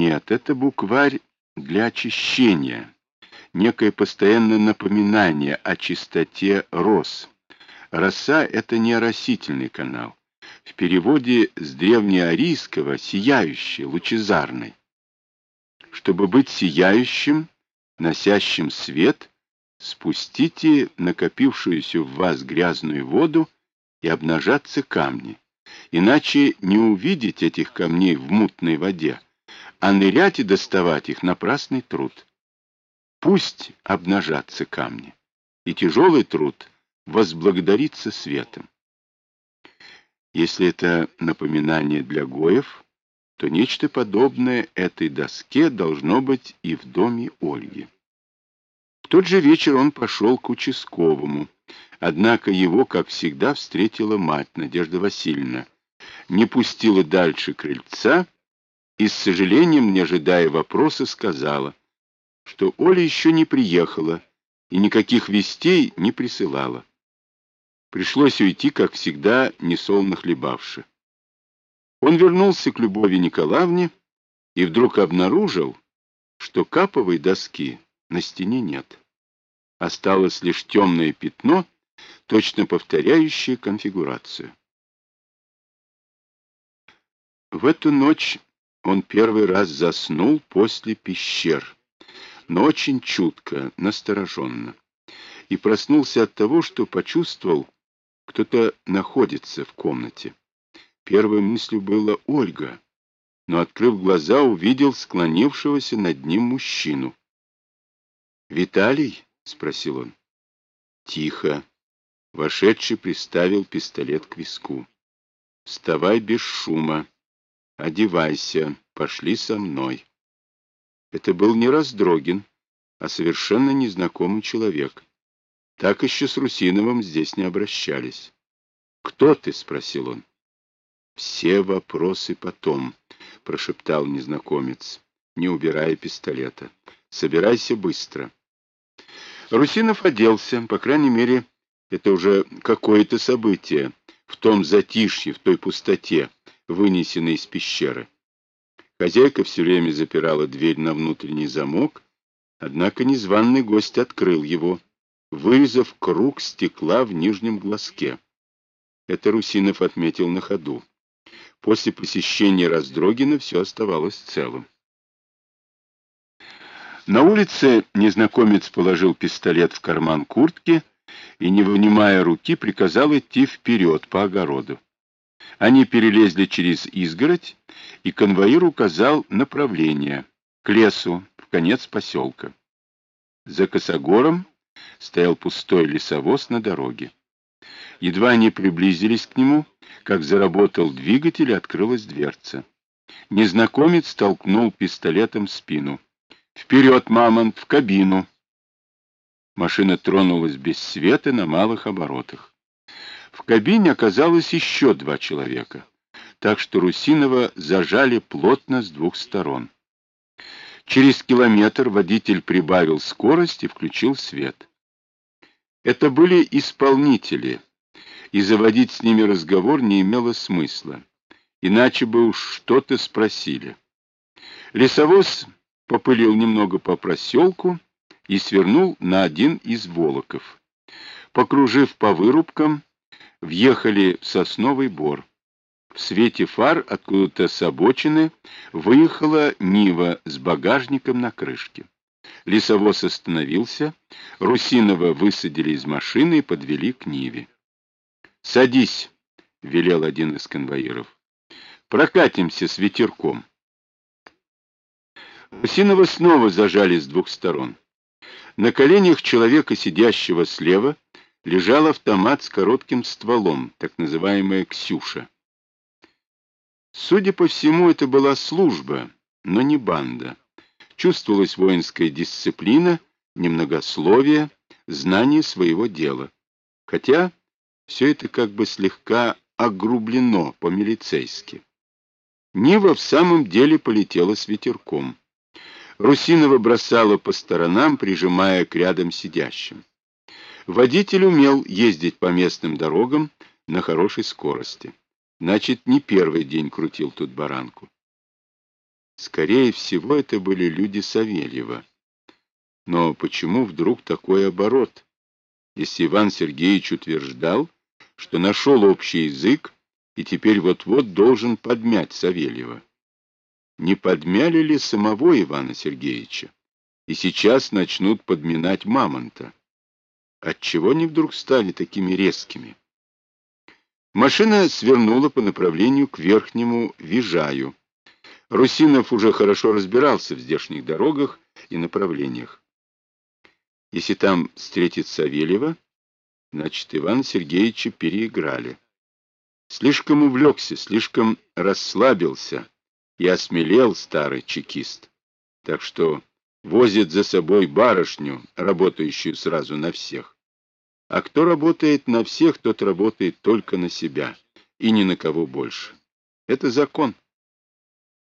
Нет, это букварь для очищения, некое постоянное напоминание о чистоте роз. Роса — это не оросительный канал. В переводе с древнеарийского «сияющий», «лучезарный». Чтобы быть сияющим, носящим свет, спустите накопившуюся в вас грязную воду и обнажатся камни. Иначе не увидеть этих камней в мутной воде, а нырять и доставать их — напрасный труд. Пусть обнажатся камни, и тяжелый труд возблагодарится светом. Если это напоминание для гоев, то нечто подобное этой доске должно быть и в доме Ольги. В тот же вечер он пошел к участковому, однако его, как всегда, встретила мать Надежда Васильевна, не пустила дальше крыльца и, с сожалением, не ожидая вопроса, сказала, что Оля еще не приехала и никаких вестей не присылала. Пришлось уйти, как всегда, несолно хлебавши. Он вернулся к Любови Николаевне и вдруг обнаружил, что каповой доски на стене нет. Осталось лишь темное пятно, точно повторяющее конфигурацию. В эту ночь он первый раз заснул после пещер, но очень чутко, настороженно, и проснулся от того, что почувствовал, кто-то находится в комнате. Первой мыслью было Ольга, но, открыв глаза, увидел склонившегося над ним мужчину. «Виталий?» — спросил он. «Тихо». Вошедший приставил пистолет к виску. «Вставай без шума. Одевайся. Пошли со мной». Это был не Раздрогин, а совершенно незнакомый человек. Так еще с Русиновым здесь не обращались. «Кто ты?» — спросил он. «Все вопросы потом», — прошептал незнакомец, не убирая пистолета. «Собирайся быстро». Русинов оделся, по крайней мере, это уже какое-то событие в том затишье, в той пустоте, вынесенной из пещеры. Хозяйка все время запирала дверь на внутренний замок, однако незваный гость открыл его вырезав круг стекла в нижнем глазке. Это Русинов отметил на ходу. После посещения Раздрогина все оставалось целым. На улице незнакомец положил пистолет в карман куртки и, не вынимая руки, приказал идти вперед по огороду. Они перелезли через изгородь, и конвоир указал направление к лесу, в конец поселка. За косогором стоял пустой лесовоз на дороге. Едва они приблизились к нему, как заработал двигатель и открылась дверца. Незнакомец толкнул пистолетом в спину. «Вперед, Мамонт, в кабину!» Машина тронулась без света на малых оборотах. В кабине оказалось еще два человека, так что Русинова зажали плотно с двух сторон. Через километр водитель прибавил скорость и включил свет. Это были исполнители, и заводить с ними разговор не имело смысла, иначе бы уж что-то спросили. Лесовоз попылил немного по проселку и свернул на один из волоков. Покружив по вырубкам, въехали в сосновый бор. В свете фар откуда-то с обочины выехала Нива с багажником на крышке. Лесовоз остановился, Русинова высадили из машины и подвели к Ниве. «Садись», — велел один из конвоиров. «Прокатимся с ветерком». Русинова снова зажали с двух сторон. На коленях человека, сидящего слева, лежал автомат с коротким стволом, так называемая «Ксюша». Судя по всему, это была служба, но не банда чувствовалась воинская дисциплина, немногословие, знание своего дела. Хотя все это как бы слегка огрублено по-милицейски. Нива в самом деле полетела с ветерком. Русинова бросала по сторонам, прижимая к рядом сидящим. Водитель умел ездить по местным дорогам на хорошей скорости. Значит, не первый день крутил тут баранку. Скорее всего, это были люди Савельева. Но почему вдруг такой оборот? Если Иван Сергеевич утверждал, что нашел общий язык и теперь вот-вот должен подмять Савельева. Не подмяли ли самого Ивана Сергеевича? И сейчас начнут подминать Мамонта. Отчего они вдруг стали такими резкими? Машина свернула по направлению к верхнему Вижаю. Русинов уже хорошо разбирался в здешних дорогах и направлениях. Если там встретит Савельева, значит, Ивана Сергеевича переиграли. Слишком увлекся, слишком расслабился и осмелел старый чекист. Так что возит за собой барышню, работающую сразу на всех. А кто работает на всех, тот работает только на себя и ни на кого больше. Это закон.